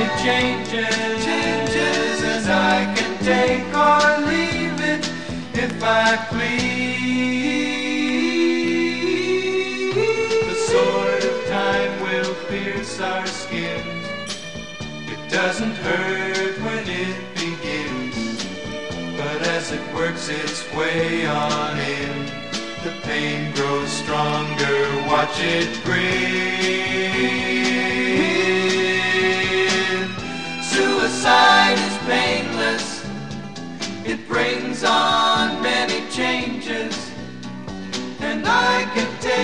Many changes. Changes, and I can take or leave it if I please. The sword of time will pierce our skins. It doesn't hurt when it begins, but as it works its way on in, the pain grows stronger. Watch it grin.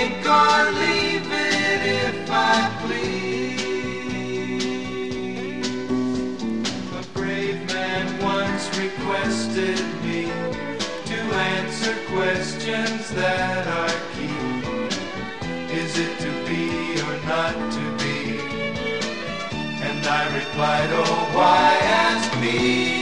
Take or leave it if I please. A brave man once requested me to answer questions that are key. Is it to be or not to be? And I replied, oh, why ask me?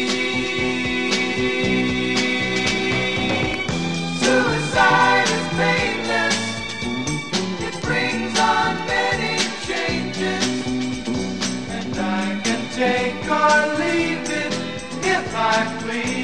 take or leave it if I please.